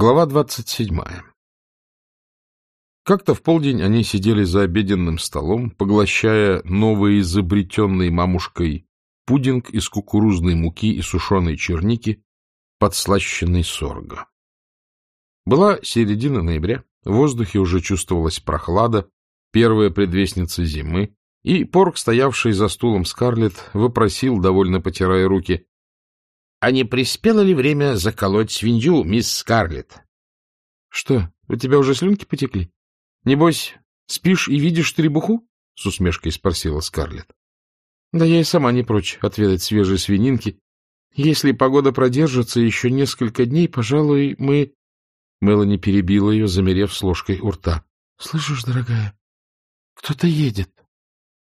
Глава двадцать седьмая Как-то в полдень они сидели за обеденным столом, поглощая новоизобретенный мамушкой пудинг из кукурузной муки и сушеной черники, подслащенный сорго. Была середина ноября, в воздухе уже чувствовалась прохлада, первая предвестница зимы, и порк, стоявший за стулом Скарлетт, выпросил, довольно потирая руки, а не приспело ли время заколоть свинью, мисс Скарлетт? — Что, у тебя уже слюнки потекли? Небось, спишь и видишь требуху? — с усмешкой спросила Скарлетт. — Да я и сама не прочь отведать свежей свининки. Если погода продержится еще несколько дней, пожалуй, мы... Мелани перебила ее, замерев с ложкой у рта. — Слышишь, дорогая, кто-то едет.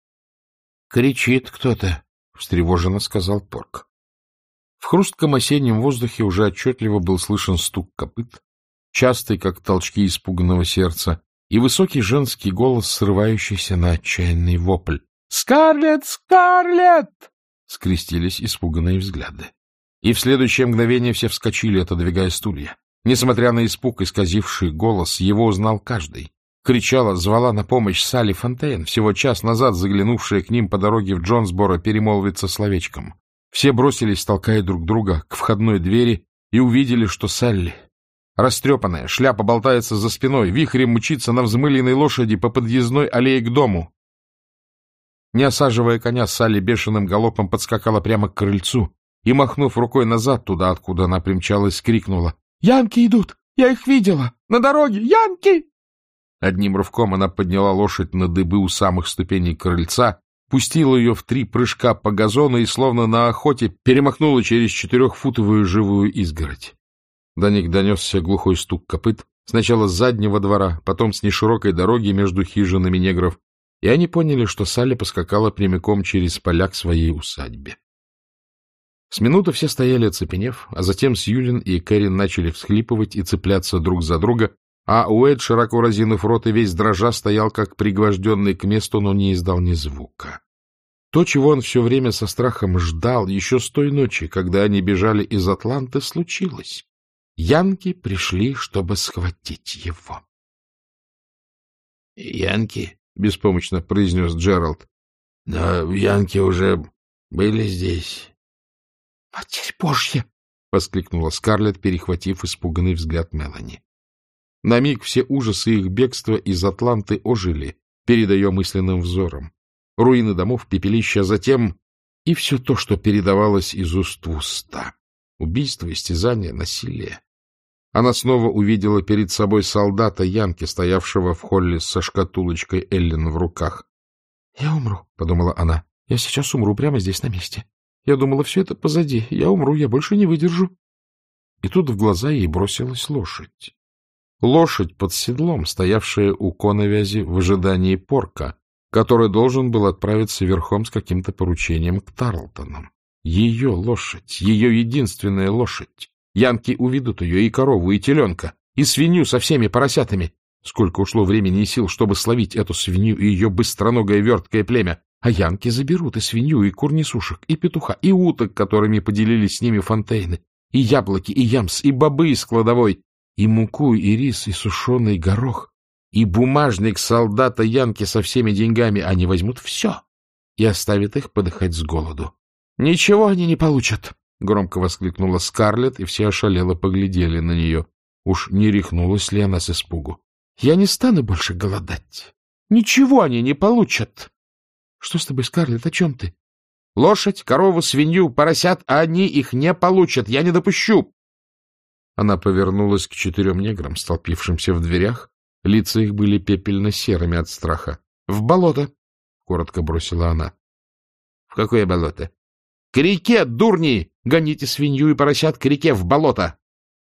— Кричит кто-то, — встревоженно сказал Порк. В хрустком осеннем воздухе уже отчетливо был слышен стук копыт, частый, как толчки испуганного сердца, и высокий женский голос, срывающийся на отчаянный вопль. «Скарлетт! Скарлетт!» скрестились испуганные взгляды. И в следующее мгновение все вскочили, отодвигая стулья. Несмотря на испуг, исказивший голос, его узнал каждый. Кричала, звала на помощь Салли Фонтейн, всего час назад заглянувшая к ним по дороге в Джонсборо перемолвиться словечком. Все бросились, толкая друг друга, к входной двери и увидели, что Салли, растрепанная, шляпа болтается за спиной, вихрем мчится на взмыленной лошади по подъездной аллее к дому. Не осаживая коня, Салли бешеным галопом подскакала прямо к крыльцу и, махнув рукой назад, туда, откуда она примчалась, крикнула «Янки идут! Я их видела! На дороге! Янки!» Одним рывком она подняла лошадь на дыбы у самых ступеней крыльца пустила ее в три прыжка по газону и, словно на охоте, перемахнула через четырехфутовую живую изгородь. До них донесся глухой стук копыт, сначала с заднего двора, потом с неширокой дороги между хижинами негров, и они поняли, что Салли поскакала прямиком через поля к своей усадьбе. С минуты все стояли оцепенев, а затем Сьюлин и Кэрин начали всхлипывать и цепляться друг за друга, а Уэд, широко разинув рот и весь дрожа, стоял как пригвожденный к месту, но не издал ни звука. То, чего он все время со страхом ждал еще с той ночи, когда они бежали из Атланты, случилось. Янки пришли, чтобы схватить его. — Янки? — беспомощно произнес Джеральд. — Но Янки уже были здесь. — Матерь Божья! — воскликнула Скарлетт, перехватив испуганный взгляд Мелани. На миг все ужасы их бегства из Атланты ожили перед ее мысленным взором. Руины домов, пепелища, затем и все то, что передавалось из уст в уста. Убийство, истязание, насилие. Она снова увидела перед собой солдата Янки, стоявшего в холле со шкатулочкой Эллен в руках. — Я умру, — подумала она. — Я сейчас умру прямо здесь, на месте. Я думала, все это позади. Я умру, я больше не выдержу. И тут в глаза ей бросилась лошадь. Лошадь под седлом, стоявшая у коновязи в ожидании порка, который должен был отправиться верхом с каким-то поручением к Тарлтонам. Ее лошадь, ее единственная лошадь. Янки уведут ее и корову, и теленка, и свинью со всеми поросятами. Сколько ушло времени и сил, чтобы словить эту свинью и ее быстроногое верткое племя. А янки заберут и свинью, и курнесушек, и петуха, и уток, которыми поделились с ними фонтейны, и яблоки, и ямс, и бобы из кладовой, и муку, и рис, и сушеный горох, и бумажник солдата Янки со всеми деньгами. Они возьмут все и оставят их подыхать с голоду. — Ничего они не получат! — громко воскликнула Скарлетт, и все ошалело поглядели на нее. Уж не рехнулась ли она с испугу? — Я не стану больше голодать. Ничего они не получат. — Что с тобой, Скарлетт, о чем ты? — Лошадь, корову, свинью, поросят, а они их не получат. Я не допущу. Она повернулась к четырем неграм, столпившимся в дверях. Лица их были пепельно-серыми от страха. — В болото! — коротко бросила она. — В какое болото? — К реке, дурни! Гоните свинью и поросят к реке, в болото!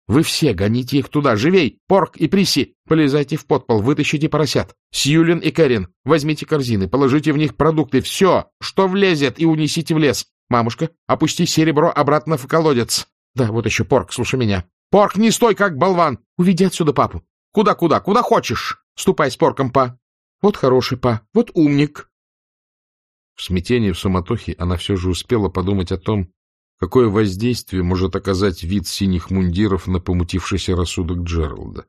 Вы все гоните их туда, живей! Порк и Приси! Полезайте в подпол, вытащите поросят! Сьюлин и Кэрин, возьмите корзины, положите в них продукты, все, что влезет, и унесите в лес. Мамушка, опусти серебро обратно в колодец. Да, вот еще порк, слушай меня. Порк, не стой, как болван! Уведи отсюда папу! Куда-куда? Куда хочешь! Ступай с порком, па! Вот хороший па, вот умник!» В смятении, в суматохе она все же успела подумать о том, какое воздействие может оказать вид синих мундиров на помутившийся рассудок Джералда.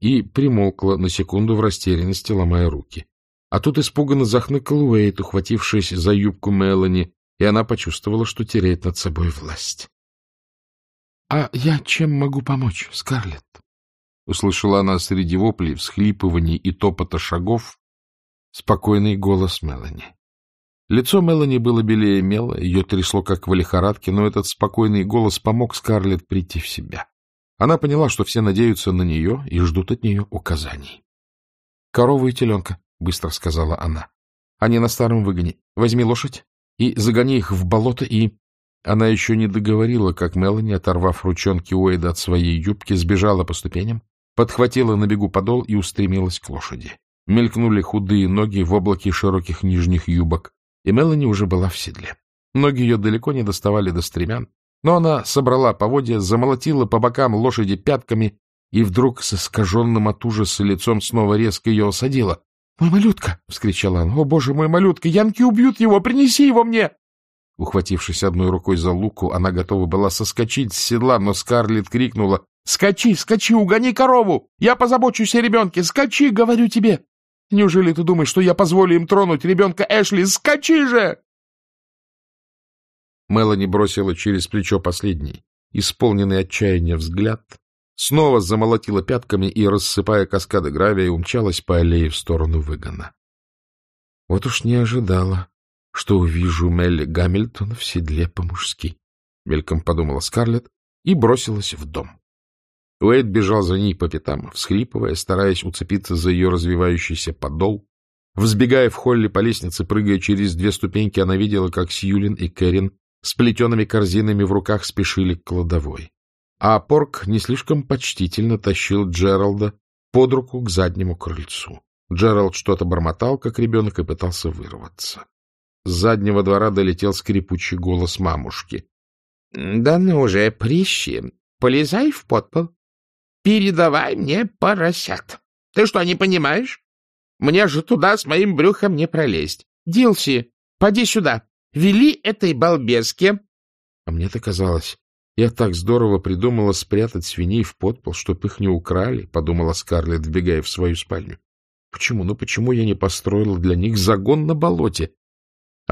И примолкла на секунду в растерянности, ломая руки. А тут испуганно захныкал Уэйт, ухватившись за юбку Мелани, и она почувствовала, что теряет над собой власть. — А я чем могу помочь, Скарлетт? — услышала она среди воплей, всхлипываний и топота шагов спокойный голос Мелани. Лицо Мелани было белее мела, ее трясло, как в лихорадке, но этот спокойный голос помог Скарлетт прийти в себя. Она поняла, что все надеются на нее и ждут от нее указаний. — Корову и теленка, — быстро сказала она. — Они на старом выгоне. Возьми лошадь и загони их в болото и... Она еще не договорила, как Мелани, оторвав ручонки Уэйда от своей юбки, сбежала по ступеням, подхватила на бегу подол и устремилась к лошади. Мелькнули худые ноги в облаке широких нижних юбок, и Мелани уже была в седле. Ноги ее далеко не доставали до стремян, но она собрала поводья, замолотила по бокам лошади пятками и вдруг с искаженным от ужаса лицом снова резко ее осадила. — Мой малютка! — вскричала она. — О, боже мой, малютка! Янки убьют его! Принеси его мне! Ухватившись одной рукой за луку, она готова была соскочить с седла, но Скарлетт крикнула. — Скачи, скачи, угони корову! Я позабочусь о ребенке! Скачи, говорю тебе! Неужели ты думаешь, что я позволю им тронуть ребенка Эшли? Скачи же! Мелани бросила через плечо последний, исполненный отчаяния взгляд, снова замолотила пятками и, рассыпая каскады гравия, умчалась по аллее в сторону выгона. Вот уж не ожидала, что увижу Мелли Гамильтона в седле по-мужски, — мельком подумала Скарлетт и бросилась в дом. Уэйд бежал за ней по пятам, всхлипывая, стараясь уцепиться за ее развивающийся подол. Взбегая в холле по лестнице, прыгая через две ступеньки, она видела, как Сьюлин и Кэрин с плетеными корзинами в руках спешили к кладовой. А Порк не слишком почтительно тащил Джералда под руку к заднему крыльцу. Джеральд что-то бормотал, как ребенок, и пытался вырваться. С заднего двора долетел скрипучий голос мамушки. — Да ну уже, прищи, полезай в подпол. Передавай мне поросят. Ты что, не понимаешь? Мне же туда с моим брюхом не пролезть. Дилси, поди сюда. Вели этой балбеске. А мне-то казалось, я так здорово придумала спрятать свиней в подпол, чтоб их не украли, — подумала Скарлетт, вбегая в свою спальню. Почему, ну почему я не построила для них загон на болоте?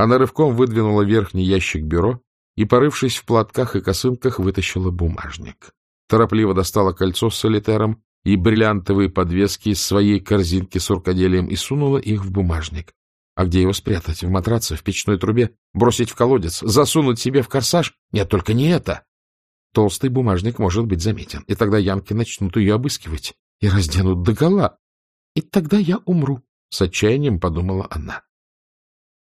Она рывком выдвинула верхний ящик бюро и, порывшись в платках и косынках, вытащила бумажник торопливо достала кольцо с солитером и бриллиантовые подвески из своей корзинки с рукоделием и сунула их в бумажник. А где его спрятать? В матраце, в печной трубе? Бросить в колодец? Засунуть себе в корсаж? Нет, только не это. Толстый бумажник может быть заметен, и тогда янки начнут ее обыскивать и разденут догола. И тогда я умру, — с отчаянием подумала она.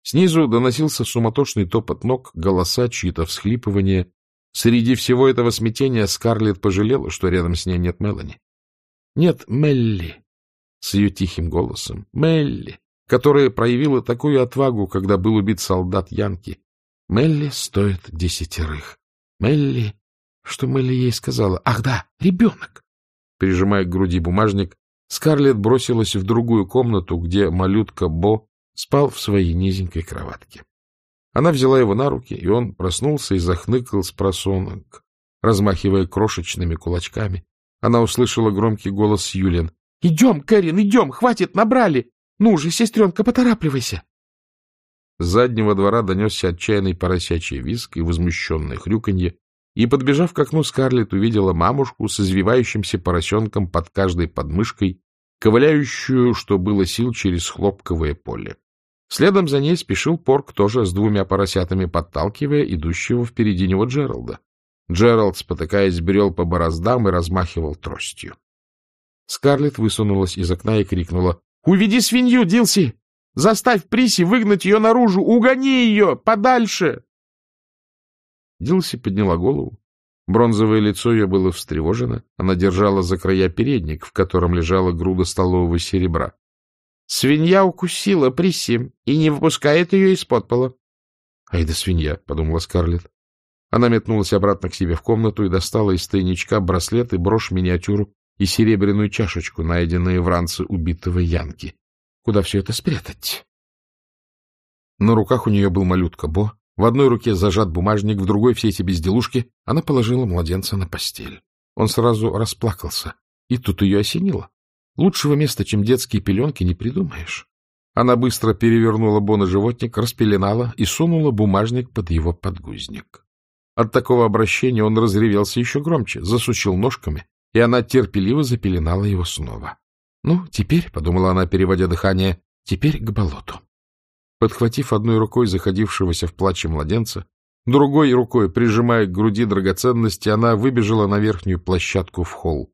Снизу доносился суматошный топот ног, голоса, чьи-то всхлипывания, Среди всего этого смятения Скарлетт пожалела, что рядом с ней нет Мелани. Нет Мелли с ее тихим голосом. Мелли, которая проявила такую отвагу, когда был убит солдат Янки. Мелли стоит десятерых. Мелли... Что Мелли ей сказала? Ах да, ребенок! Прижимая к груди бумажник, Скарлетт бросилась в другую комнату, где малютка Бо спал в своей низенькой кроватке. Она взяла его на руки, и он проснулся и захныкал с просонок, размахивая крошечными кулачками. Она услышала громкий голос Юлин. — Идем, Кэрин, идем, хватит, набрали! Ну же, сестренка, поторапливайся! С заднего двора донесся отчаянный поросячий визг и возмущенное хрюканье, и, подбежав к окну, Скарлетт увидела мамушку с извивающимся поросенком под каждой подмышкой, ковыляющую, что было сил, через хлопковое поле. Следом за ней спешил Порк, тоже с двумя поросятами подталкивая идущего впереди него Джералда. Джеральд, спотыкаясь, брел по бороздам и размахивал тростью. Скарлетт высунулась из окна и крикнула. — Уведи свинью, Дилси! Заставь Приси выгнать ее наружу! Угони ее! Подальше! Дилси подняла голову. Бронзовое лицо ее было встревожено. Она держала за края передник, в котором лежала груда столового серебра. Свинья укусила Присси и не выпускает ее из-под пола. — Ай да свинья, — подумала Скарлетт. Она метнулась обратно к себе в комнату и достала из тайничка браслет и брошь-миниатюру и серебряную чашечку, найденные в ранце убитого Янки. Куда все это спрятать? На руках у нее был малютка Бо, В одной руке зажат бумажник, в другой все эти безделушки. Она положила младенца на постель. Он сразу расплакался. И тут ее осенило. Лучшего места, чем детские пеленки, не придумаешь. Она быстро перевернула Бона животник, распеленала и сунула бумажник под его подгузник. От такого обращения он разревелся еще громче, засучил ножками, и она терпеливо запеленала его снова. — Ну, теперь, — подумала она, переводя дыхание, — теперь к болоту. Подхватив одной рукой заходившегося в плаче младенца, другой рукой, прижимая к груди драгоценности, она выбежала на верхнюю площадку в холл.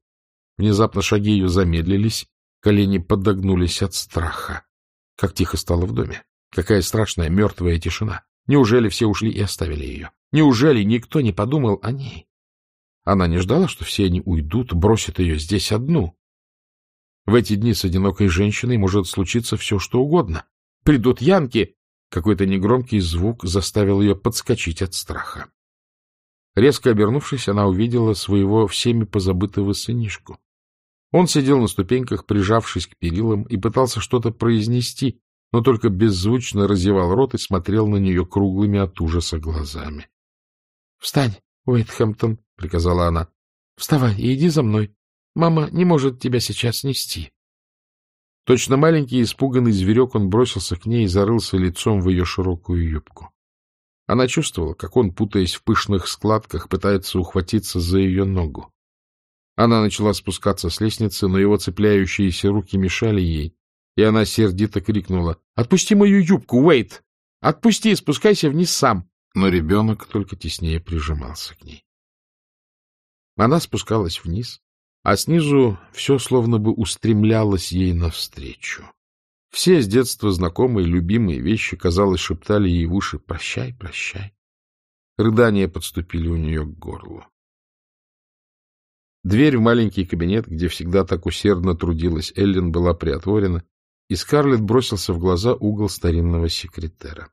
Внезапно шаги ее замедлились, колени подогнулись от страха. Как тихо стало в доме. Какая страшная мертвая тишина. Неужели все ушли и оставили ее? Неужели никто не подумал о ней? Она не ждала, что все они уйдут, бросят ее здесь одну. В эти дни с одинокой женщиной может случиться все, что угодно. Придут янки! Какой-то негромкий звук заставил ее подскочить от страха. Резко обернувшись, она увидела своего всеми позабытого сынишку. Он сидел на ступеньках, прижавшись к перилам, и пытался что-то произнести, но только беззвучно разевал рот и смотрел на нее круглыми от ужаса глазами. — Встань, Уэйтхэмптон, — приказала она. — Вставай и иди за мной. Мама не может тебя сейчас нести. Точно маленький испуганный зверек он бросился к ней и зарылся лицом в ее широкую юбку. Она чувствовала, как он, путаясь в пышных складках, пытается ухватиться за ее ногу. Она начала спускаться с лестницы, но его цепляющиеся руки мешали ей, и она сердито крикнула «Отпусти мою юбку, Уэйт! Отпусти, спускайся вниз сам!» Но ребенок только теснее прижимался к ней. Она спускалась вниз, а снизу все словно бы устремлялось ей навстречу. Все с детства знакомые, любимые вещи, казалось, шептали ей в уши «Прощай, прощай». Рыдания подступили у нее к горлу. Дверь в маленький кабинет, где всегда так усердно трудилась Эллен, была приотворена, и Скарлетт бросился в глаза угол старинного секретера.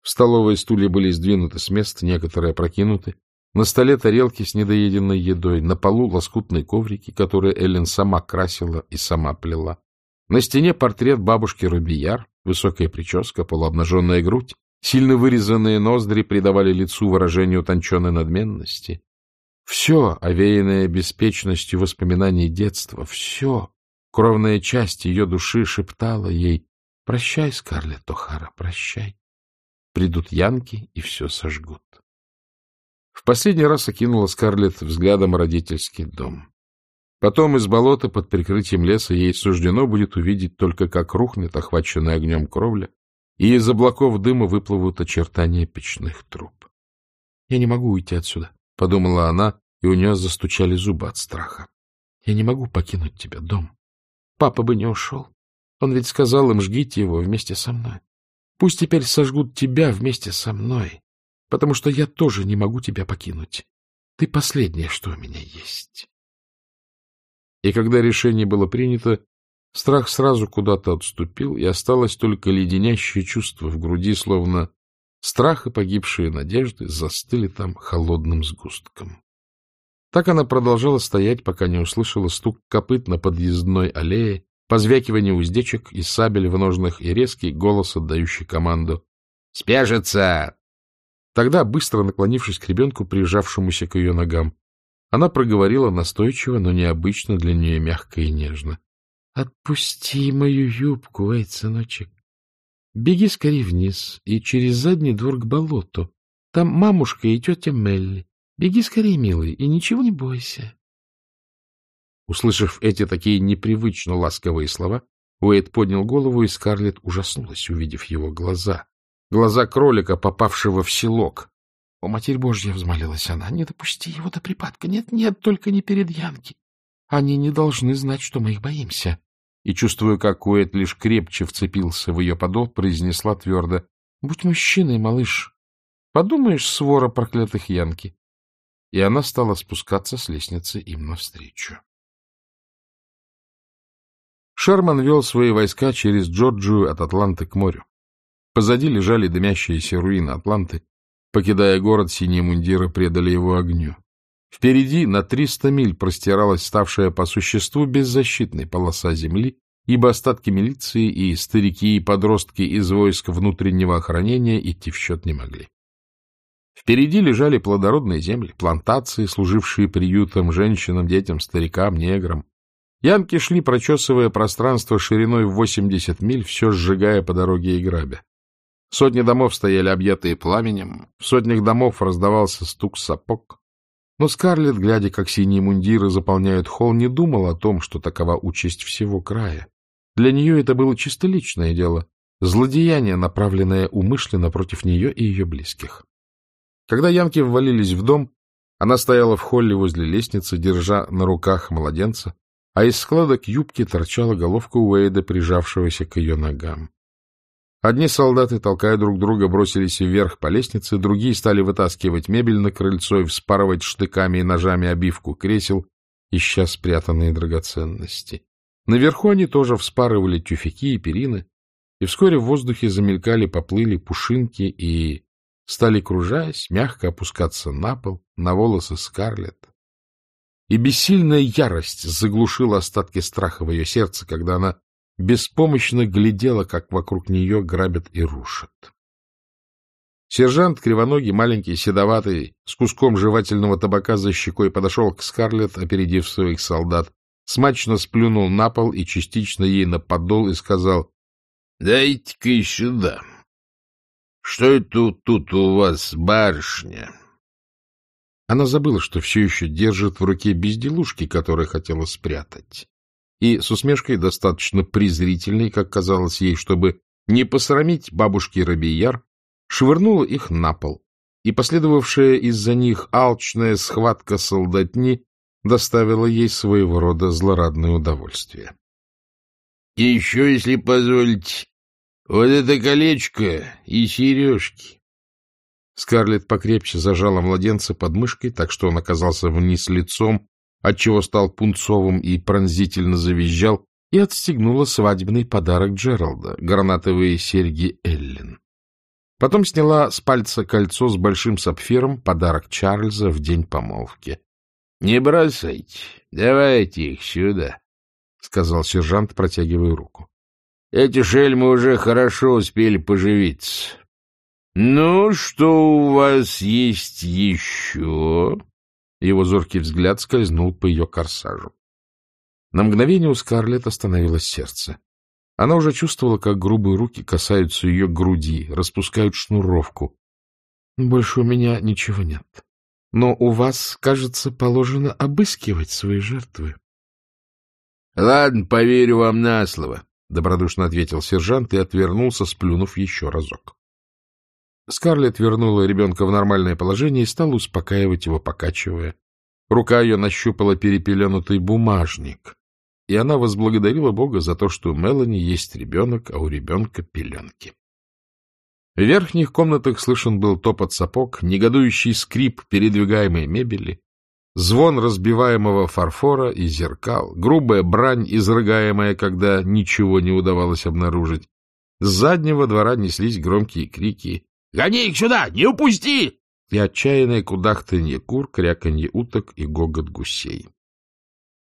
В столовой стулья были сдвинуты с мест, некоторые опрокинуты. На столе тарелки с недоеденной едой, на полу лоскутные коврики, которые Эллен сама красила и сама плела. На стене портрет бабушки Рубияр, высокая прическа, полуобнаженная грудь, сильно вырезанные ноздри придавали лицу выражение утонченной надменности. Все, овеянное беспечностью воспоминаний детства, все, кровная часть ее души шептала ей «Прощай, Скарлетт О'Хара, прощай». Придут янки и все сожгут. В последний раз окинула Скарлетт взглядом родительский дом. Потом из болота под прикрытием леса ей суждено будет увидеть только, как рухнет охваченная огнем кровля, и из облаков дыма выплывут очертания печных труб. — Я не могу уйти отсюда, — подумала она, и у нее застучали зубы от страха. — Я не могу покинуть тебя, дом. Папа бы не ушел. Он ведь сказал им, жгите его вместе со мной. Пусть теперь сожгут тебя вместе со мной, потому что я тоже не могу тебя покинуть. Ты последнее, что у меня есть. И когда решение было принято, страх сразу куда-то отступил, и осталось только леденящее чувство в груди, словно Страх и погибшие надежды застыли там холодным сгустком. Так она продолжала стоять, пока не услышала стук копыт на подъездной аллее, позвякивание уздечек и сабель в ножнах и резкий голос, отдающий команду «Спешится!». Тогда, быстро наклонившись к ребенку, прижавшемуся к ее ногам, она проговорила настойчиво, но необычно для нее мягко и нежно. — Отпусти мою юбку, эй, сыночек. Беги скорее вниз и через задний двор к болоту. Там мамушка и тетя Мелли. Беги скорее, милый, и ничего не бойся. Услышав эти такие непривычно ласковые слова, Уэйд поднял голову, и Скарлетт ужаснулась, увидев его глаза. Глаза кролика, попавшего в селок. — О, Матерь Божья! — взмолилась она. — Не допусти его до припадка. Нет, нет, только не перед Янки. Они не должны знать, что мы их боимся и, чувствуя, как Уэт лишь крепче вцепился в ее подол, произнесла твердо. — Будь мужчиной, малыш. Подумаешь, свора проклятых янки. И она стала спускаться с лестницы им навстречу. Шерман вел свои войска через Джорджию от Атланты к морю. Позади лежали дымящиеся руины Атланты. Покидая город, синие мундиры предали его огню. Впереди на триста миль простиралась ставшая по существу беззащитной полоса земли, ибо остатки милиции и старики и подростки из войск внутреннего охранения идти в счет не могли. Впереди лежали плодородные земли, плантации, служившие приютом женщинам, детям, старикам, неграм. Янки шли, прочесывая пространство шириной в 80 миль, все сжигая по дороге и грабя. Сотни домов стояли объятые пламенем, в сотнях домов раздавался стук сапог. Но Скарлетт, глядя, как синие мундиры заполняют холл, не думал о том, что такова участь всего края. Для нее это было чисто личное дело, злодеяние, направленное умышленно против нее и ее близких. Когда янки ввалились в дом, она стояла в холле возле лестницы, держа на руках младенца, а из складок юбки торчала головка Уэйда, прижавшегося к ее ногам. Одни солдаты, толкая друг друга, бросились вверх по лестнице, другие стали вытаскивать мебель на крыльцо и вспарывать штыками и ножами обивку кресел, ища спрятанные драгоценности. Наверху они тоже вспарывали тюфяки и перины, и вскоре в воздухе замелькали, поплыли пушинки и стали, кружаясь, мягко опускаться на пол, на волосы Скарлетт. И бессильная ярость заглушила остатки страха в ее сердце, когда она беспомощно глядела, как вокруг нее грабят и рушат. Сержант, кривоногий, маленький, седоватый, с куском жевательного табака за щекой, подошел к Скарлетт, опередив своих солдат, смачно сплюнул на пол и частично ей на подол и сказал, — Дайте-ка и сюда. Что это тут у вас, барышня? Она забыла, что все еще держит в руке безделушки, которые хотела спрятать и с усмешкой, достаточно презрительной, как казалось ей, чтобы не посрамить бабушки Рабияр, швырнула их на пол, и последовавшая из-за них алчная схватка солдатни доставила ей своего рода злорадное удовольствие. — И еще, если позволите, вот это колечко и сережки. Скарлетт покрепче зажала младенца под мышкой, так что он оказался вниз лицом отчего стал пунцовым и пронзительно завизжал, и отстегнула свадебный подарок Джералда — гранатовые серьги Эллен. Потом сняла с пальца кольцо с большим сапфиром, подарок Чарльза в день помолвки. — Не бросайте, давайте их сюда, — сказал сержант, протягивая руку. — Эти шельмы уже хорошо успели поживиться. — Ну, что у вас есть еще? Его зоркий взгляд скользнул по ее корсажу. На мгновение у Скарлетт остановилось сердце. Она уже чувствовала, как грубые руки касаются ее груди, распускают шнуровку. — Больше у меня ничего нет. Но у вас, кажется, положено обыскивать свои жертвы. — Ладно, поверю вам на слово, — добродушно ответил сержант и отвернулся, сплюнув еще разок. Скарлетт вернула ребенка в нормальное положение и стала успокаивать его, покачивая. Рука ее нащупала перепеленутый бумажник, и она возблагодарила Бога за то, что у Мелани есть ребенок, а у ребенка пеленки. В верхних комнатах слышен был топот сапог, негодующий скрип передвигаемой мебели, звон разбиваемого фарфора и зеркал, грубая брань, изрыгаемая, когда ничего не удавалось обнаружить. С заднего двора неслись громкие крики Гони их сюда! Не упусти!» И отчаянное кудахтанье кур, кряканье уток и гогот гусей.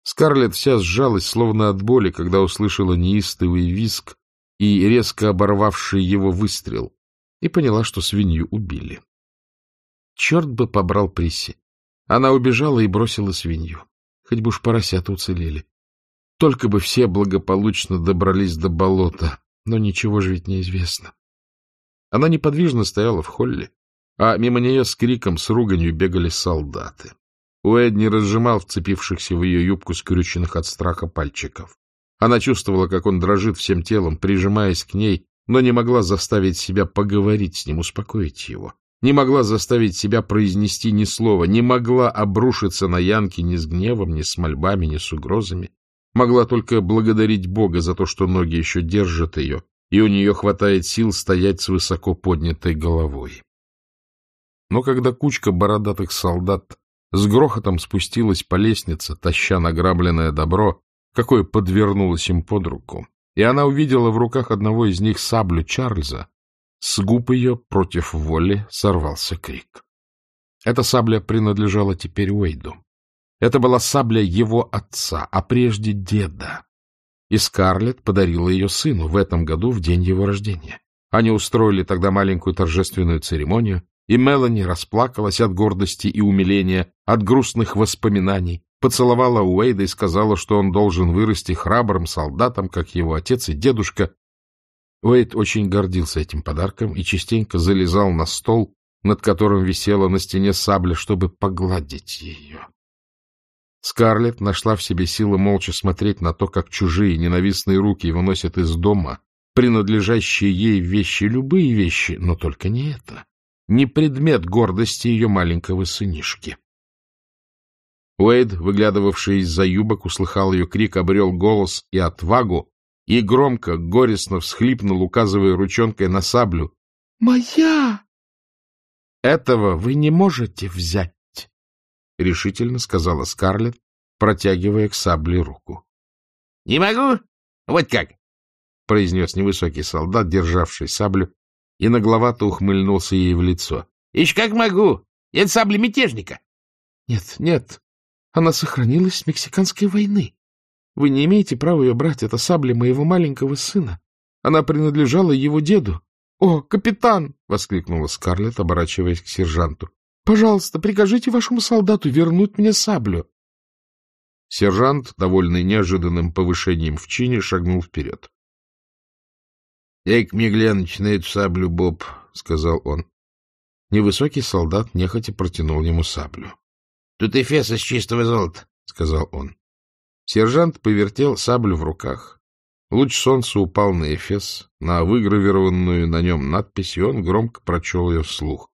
Скарлетт вся сжалась, словно от боли, когда услышала неистовый виск и резко оборвавший его выстрел, и поняла, что свинью убили. Черт бы побрал Присси. Она убежала и бросила свинью. Хоть бы уж поросята уцелели. Только бы все благополучно добрались до болота, но ничего же ведь неизвестно. Она неподвижно стояла в холле, а мимо нее с криком, с руганью бегали солдаты. Уэд не разжимал вцепившихся в ее юбку скрюченных от страха пальчиков. Она чувствовала, как он дрожит всем телом, прижимаясь к ней, но не могла заставить себя поговорить с ним, успокоить его. Не могла заставить себя произнести ни слова, не могла обрушиться на Янки ни с гневом, ни с мольбами, ни с угрозами. Могла только благодарить Бога за то, что ноги еще держат ее, и у нее хватает сил стоять с высоко поднятой головой. Но когда кучка бородатых солдат с грохотом спустилась по лестнице, таща награбленное добро, какое подвернулось им под руку, и она увидела в руках одного из них саблю Чарльза, с губ ее против воли сорвался крик. Эта сабля принадлежала теперь Уэйду. Это была сабля его отца, а прежде деда. И Скарлетт подарила ее сыну в этом году в день его рождения. Они устроили тогда маленькую торжественную церемонию, и Мелани расплакалась от гордости и умиления, от грустных воспоминаний, поцеловала Уэйда и сказала, что он должен вырасти храбрым солдатом, как его отец и дедушка. Уэйд очень гордился этим подарком и частенько залезал на стол, над которым висела на стене сабля, чтобы погладить ее. Скарлетт нашла в себе силы молча смотреть на то, как чужие ненавистные руки выносят из дома принадлежащие ей вещи, любые вещи, но только не это, не предмет гордости ее маленького сынишки. Уэйд, выглядывавший из-за юбок, услыхал ее крик, обрел голос и отвагу и громко, горестно всхлипнул, указывая ручонкой на саблю. — Моя! — Этого вы не можете взять. — решительно сказала Скарлетт, протягивая к сабле руку. — Не могу? Вот как? — произнес невысокий солдат, державший саблю, и нагловато ухмыльнулся ей в лицо. — Еще как могу! Это сабля мятежника! — Нет, нет, она сохранилась с Мексиканской войны. Вы не имеете права ее брать, это сабля моего маленького сына. Она принадлежала его деду. — О, капитан! — воскликнула Скарлетт, оборачиваясь к сержанту. Пожалуйста, прикажите вашему солдату вернуть мне саблю. Сержант, довольный неожиданным повышением в чине, шагнул вперед. — Дай-ка мне глянуть на эту саблю, Боб, — сказал он. Невысокий солдат нехотя протянул ему саблю. — Тут эфес из чистого золота, — сказал он. Сержант повертел саблю в руках. Луч солнца упал на эфес, на выгравированную на нем надпись, и он громко прочел ее вслух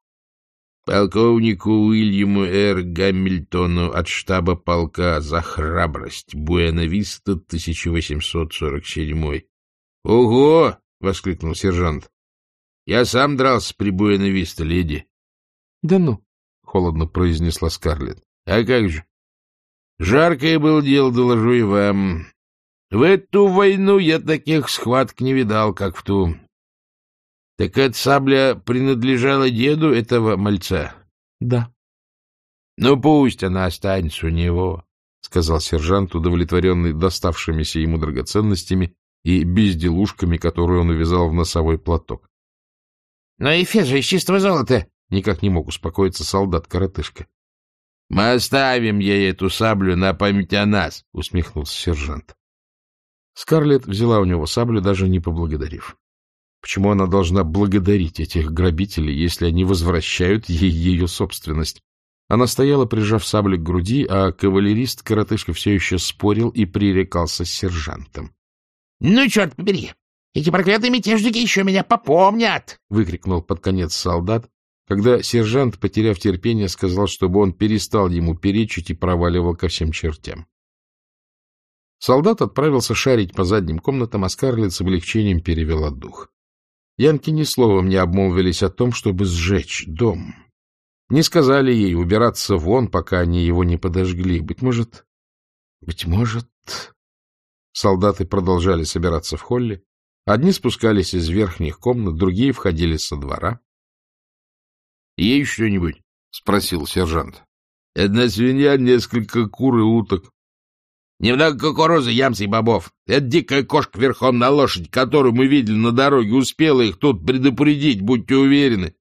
полковнику Уильяму Р. Гамильтону от штаба полка за храбрость, Буэна-Виста, 1847. — Ого! — воскликнул сержант. — Я сам дрался при Буэна-Виста, леди. — Да ну! — холодно произнесла Скарлетт. — А как же? Жаркое было дело, доложу и вам. В эту войну я таких схваток не видал, как в ту. — Так эта сабля принадлежала деду этого мальца? — Да. — Ну, пусть она останется у него, — сказал сержант, удовлетворенный доставшимися ему драгоценностями и безделушками, которые он увязал в носовой платок. — Но эфес же из чистого золота! — никак не мог успокоиться солдат-коротышка. — Мы оставим ей эту саблю на память о нас, — усмехнулся сержант. Скарлетт взяла у него саблю, даже не поблагодарив. Почему она должна благодарить этих грабителей, если они возвращают ей ее собственность? Она стояла, прижав саблю к груди, а кавалерист-коротышка все еще спорил и пререкался с сержантом. — Ну, черт побери! Эти проклятые мятежники еще меня попомнят! — выкрикнул под конец солдат, когда сержант, потеряв терпение, сказал, чтобы он перестал ему перечить и проваливал ко всем чертям. Солдат отправился шарить по задним комнатам, а Скарлетт с облегчением перевела дух. Янки ни словом не обмолвились о том, чтобы сжечь дом. Не сказали ей убираться вон, пока они его не подожгли. Быть может... Быть может... Солдаты продолжали собираться в холле. Одни спускались из верхних комнат, другие входили со двора. — Есть что-нибудь? — спросил сержант. — Одна свинья, несколько кур и уток. Немного кукурузы, ямс и бобов. Это дикая кошка верхом на лошадь, которую мы видели на дороге, успела их тут предупредить, будьте уверены.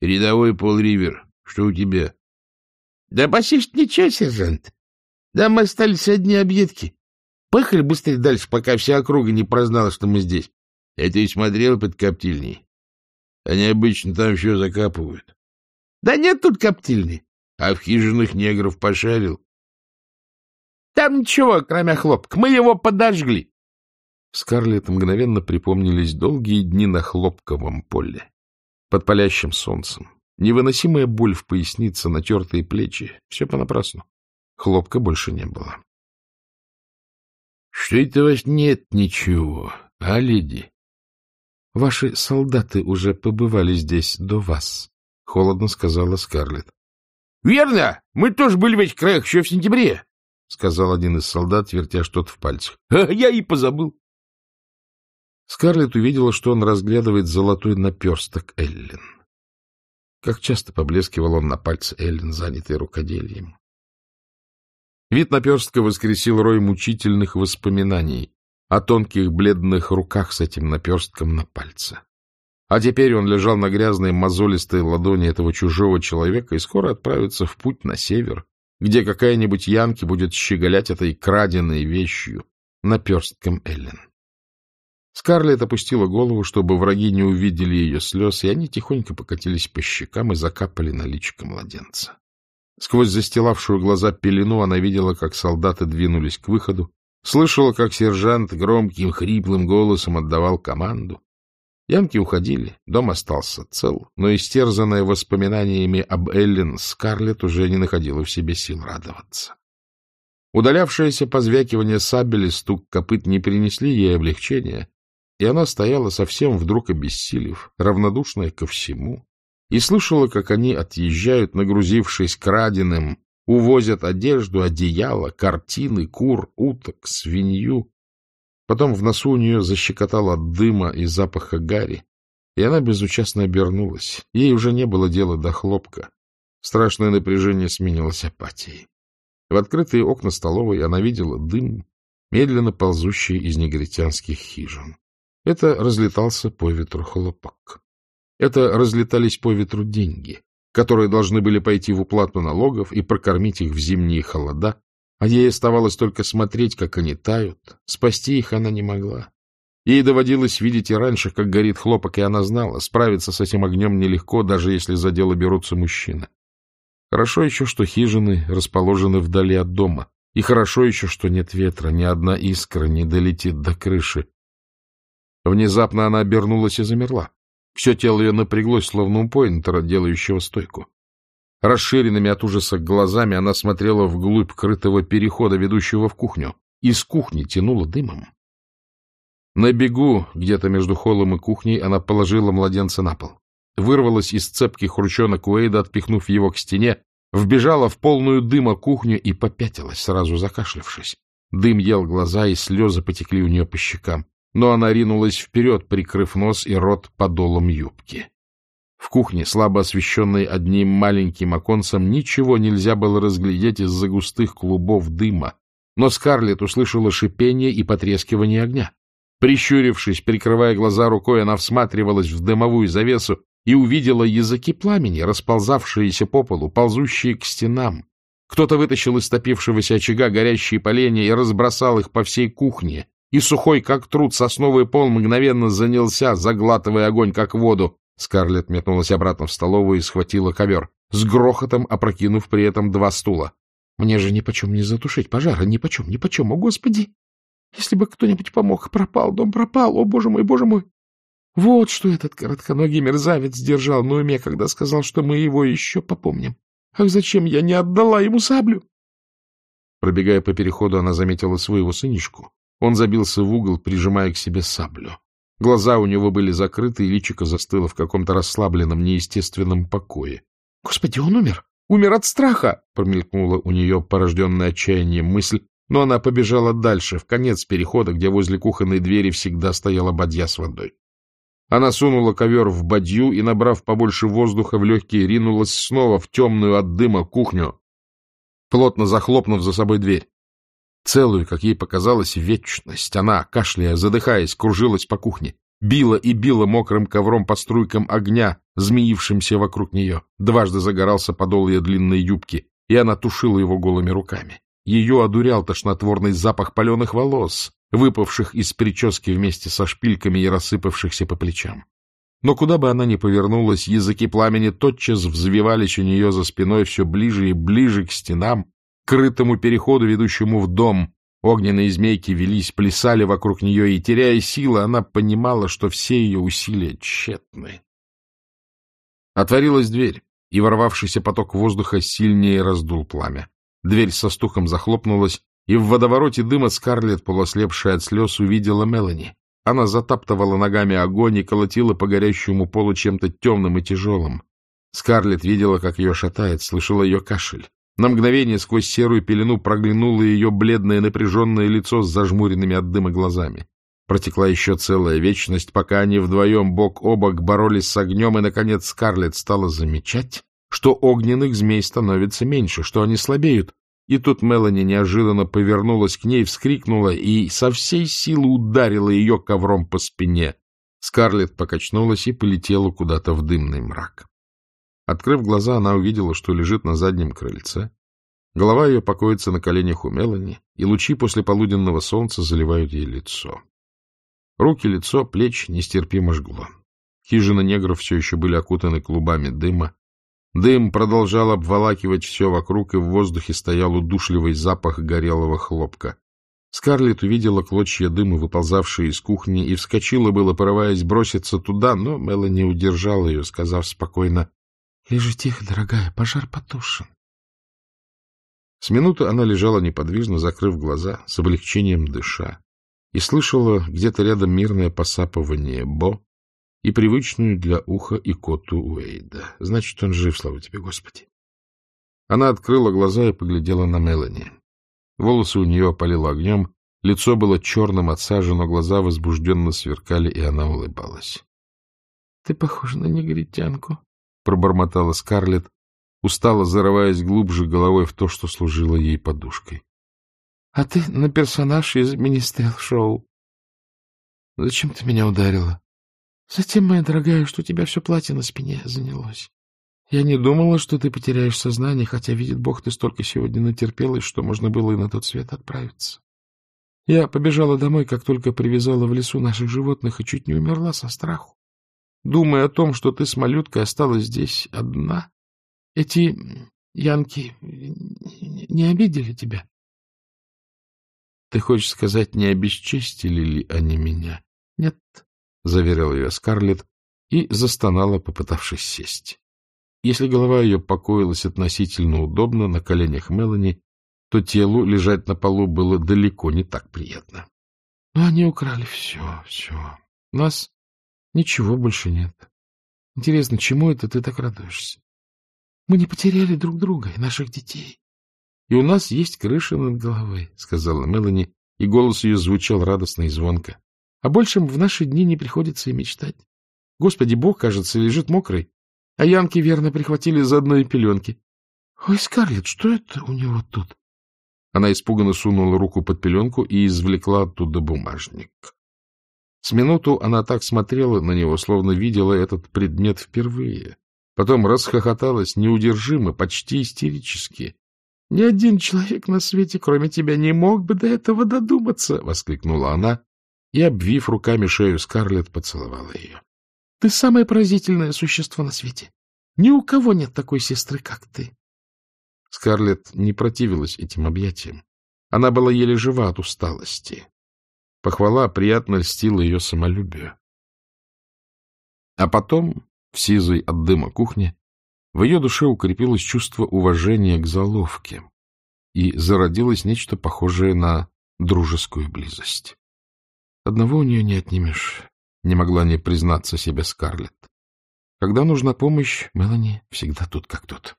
Рядовой Пол Ривер, что у тебя? Да почти ничего, сержант. Да мы остались одни объедки. Поехали быстрее дальше, пока вся округа не прознала, что мы здесь. Это и смотрел под коптильней. Они обычно там еще закапывают. Да нет тут коптильни. А в хижинах негров пошарил? Там ничего, кроме хлопка. Мы его подожгли. Скарлетт мгновенно припомнились долгие дни на хлопковом поле, под палящим солнцем. Невыносимая боль в пояснице, натертые плечи. Все понапрасну. Хлопка больше не было. — Что это у вас нет ничего, а, леди? — Ваши солдаты уже побывали здесь до вас, — холодно сказала Скарлетт. — Верно! Мы тоже были в этих краях еще в сентябре. — сказал один из солдат, вертя что-то в пальцах. — Я и позабыл. Скарлетт увидела, что он разглядывает золотой наперсток Эллен. Как часто поблескивал он на пальце Эллен, занятой рукоделием. Вид наперстка воскресил рой мучительных воспоминаний, о тонких бледных руках с этим наперстком на пальце. А теперь он лежал на грязной мозолистой ладони этого чужого человека и скоро отправится в путь на север, где какая-нибудь Янки будет щеголять этой краденой вещью, наперстком Эллен. Скарлетт опустила голову, чтобы враги не увидели ее слез, и они тихонько покатились по щекам и закапали на личико младенца. Сквозь застилавшую глаза пелену она видела, как солдаты двинулись к выходу, слышала, как сержант громким хриплым голосом отдавал команду. Янки уходили, дом остался цел, но истерзанная воспоминаниями об Эллен Скарлетт уже не находила в себе сил радоваться. Удалявшееся позвякивание сабели стук копыт не принесли ей облегчения, и она стояла совсем вдруг обессилев, равнодушная ко всему, и слышала, как они отъезжают, нагрузившись краденым, увозят одежду, одеяло, картины, кур, уток, свинью, Потом в носу у нее защекотало от дыма и запаха гари, и она безучастно обернулась. Ей уже не было дела до хлопка. Страшное напряжение сменилось апатией. В открытые окна столовой она видела дым, медленно ползущий из негритянских хижин. Это разлетался по ветру хлопок. Это разлетались по ветру деньги, которые должны были пойти в уплату налогов и прокормить их в зимние холода, а ей оставалось только смотреть, как они тают. Спасти их она не могла. Ей доводилось видеть и раньше, как горит хлопок, и она знала, справиться с этим огнем нелегко, даже если за дело берутся мужчины. Хорошо еще, что хижины расположены вдали от дома, и хорошо еще, что нет ветра, ни одна искра не долетит до крыши. Внезапно она обернулась и замерла. Все тело ее напряглось, словно у поинтера, делающего стойку. Расширенными от ужаса глазами она смотрела вглубь крытого перехода, ведущего в кухню. Из кухни тянуло дымом. На бегу, где-то между холлом и кухней, она положила младенца на пол. Вырвалась из цепких ручонок Уэйда, отпихнув его к стене, вбежала в полную дыма кухню и попятилась, сразу закашлявшись. Дым ел глаза, и слезы потекли у нее по щекам. Но она ринулась вперед, прикрыв нос и рот подолом юбки. В кухне, слабо освещенной одним маленьким оконцем, ничего нельзя было разглядеть из-за густых клубов дыма, но Скарлетт услышала шипение и потрескивание огня. Прищурившись, прикрывая глаза рукой, она всматривалась в дымовую завесу и увидела языки пламени, расползавшиеся по полу, ползущие к стенам. Кто-то вытащил из топившегося очага горящие поленья и разбросал их по всей кухне, и сухой, как труд, сосновый пол мгновенно занялся, заглатывая огонь, как воду. Скарлетт метнулась обратно в столовую и схватила ковер, с грохотом опрокинув при этом два стула. — Мне же нипочем не затушить пожара, нипочем, нипочем, о господи! Если бы кто-нибудь помог, пропал, дом пропал, о боже мой, боже мой! Вот что этот коротконогий мерзавец держал на уме, когда сказал, что мы его еще попомним. Ах, зачем я не отдала ему саблю? Пробегая по переходу, она заметила своего сынишку. Он забился в угол, прижимая к себе саблю. Глаза у него были закрыты, и личико застыло в каком-то расслабленном, неестественном покое. — Господи, он умер! Умер от страха! — промелькнула у нее порожденная отчаянием мысль, но она побежала дальше, в конец перехода, где возле кухонной двери всегда стояла бадья с водой. Она сунула ковер в бадью и, набрав побольше воздуха в легкие, ринулась снова в темную от дыма кухню, плотно захлопнув за собой дверь. Целую, как ей показалось, вечность. Она, кашляя, задыхаясь, кружилась по кухне. Била и била мокрым ковром по струйкам огня, змеившимся вокруг нее. Дважды загорался подол ее длинной юбки, и она тушила его голыми руками. Ее одурял тошнотворный запах паленых волос, выпавших из прически вместе со шпильками и рассыпавшихся по плечам. Но куда бы она ни повернулась, языки пламени тотчас взвивались у нее за спиной все ближе и ближе к стенам, крытому переходу, ведущему в дом. Огненные змейки велись, плясали вокруг нее, и, теряя силы, она понимала, что все ее усилия тщетны. Отворилась дверь, и ворвавшийся поток воздуха сильнее раздул пламя. Дверь со стуком захлопнулась, и в водовороте дыма Скарлетт, полуослепшая от слез, увидела Мелани. Она затаптывала ногами огонь и колотила по горящему полу чем-то темным и тяжелым. Скарлетт видела, как ее шатает, слышала ее кашель. На мгновение сквозь серую пелену проглянуло ее бледное напряженное лицо с зажмуренными от дыма глазами. Протекла еще целая вечность, пока они вдвоем бок о бок боролись с огнем, и, наконец, Скарлетт стала замечать, что огненных змей становится меньше, что они слабеют. И тут Мелани неожиданно повернулась к ней, вскрикнула и со всей силы ударила ее ковром по спине. Скарлетт покачнулась и полетела куда-то в дымный мрак. Открыв глаза, она увидела, что лежит на заднем крыльце. Голова ее покоится на коленях у Мелани, и лучи после полуденного солнца заливают ей лицо. Руки, лицо, плечи нестерпимо жгло. Хижины негров все еще были окутаны клубами дыма. Дым продолжал обволакивать все вокруг, и в воздухе стоял удушливый запах горелого хлопка. Скарлетт увидела клочья дыма, выползавшие из кухни, и вскочила было, порываясь броситься туда, но Мелани удержала ее, сказав спокойно, — Лежи тихо, дорогая, пожар потушен. С минуты она лежала неподвижно, закрыв глаза, с облегчением дыша, и слышала где-то рядом мирное посапывание Бо, и привычную для уха и коту Уэйда. Значит, он жив, слава тебе, Господи. Она открыла глаза и поглядела на Мелани. Волосы у нее опалило огнем, лицо было черным от сажи, но глаза возбужденно сверкали, и она улыбалась. — Ты похожа на негритянку, — пробормотала Скарлетт, устало зарываясь глубже головой в то, что служило ей подушкой. — А ты на персонаж из Министрел-шоу. — Зачем ты меня ударила? Затем, моя дорогая, что у тебя все платье на спине занялось. Я не думала, что ты потеряешь сознание, хотя, видит Бог, ты столько сегодня натерпелась, что можно было и на тот свет отправиться. Я побежала домой, как только привязала в лесу наших животных, и чуть не умерла со страху. Думая о том, что ты с малюткой осталась здесь одна, эти янки не обидели тебя? Ты хочешь сказать, не обесчестили ли они меня? Нет, — заверил ее Скарлетт и застонала, попытавшись сесть. Если голова ее покоилась относительно удобно на коленях Мелани, то телу лежать на полу было далеко не так приятно. Но они украли все, все. Нас ничего больше нет. Интересно, чему это ты так радуешься? Мы не потеряли друг друга и наших детей. И у нас есть крыша над головой, — сказала Мелани, и голос ее звучал радостно и звонко. О большем в наши дни не приходится и мечтать. Господи, Бог, кажется, лежит мокрый, а янки верно прихватили заодно и пеленки. — Ой, Скарлетт, что это у него тут? Она испуганно сунула руку под пеленку и извлекла оттуда бумажник. С минуту она так смотрела на него, словно видела этот предмет впервые. Потом расхохоталась неудержимо, почти истерически. — Ни один человек на свете, кроме тебя, не мог бы до этого додуматься! — воскликнула она и, обвив руками шею Скарлетт, поцеловала ее. — Ты самое поразительное существо на свете. Ни у кого нет такой сестры, как ты. Скарлетт не противилась этим объятиям. Она была еле жива от усталости. Похвала приятно льстила ее самолюбию. А потом, в сизой от дыма кухне, в ее душе укрепилось чувство уважения к заловке, и зародилось нечто похожее на дружескую близость. Одного у нее не отнимешь, не могла не признаться себе Скарлетт. Когда нужна помощь, Мелани всегда тут как тут.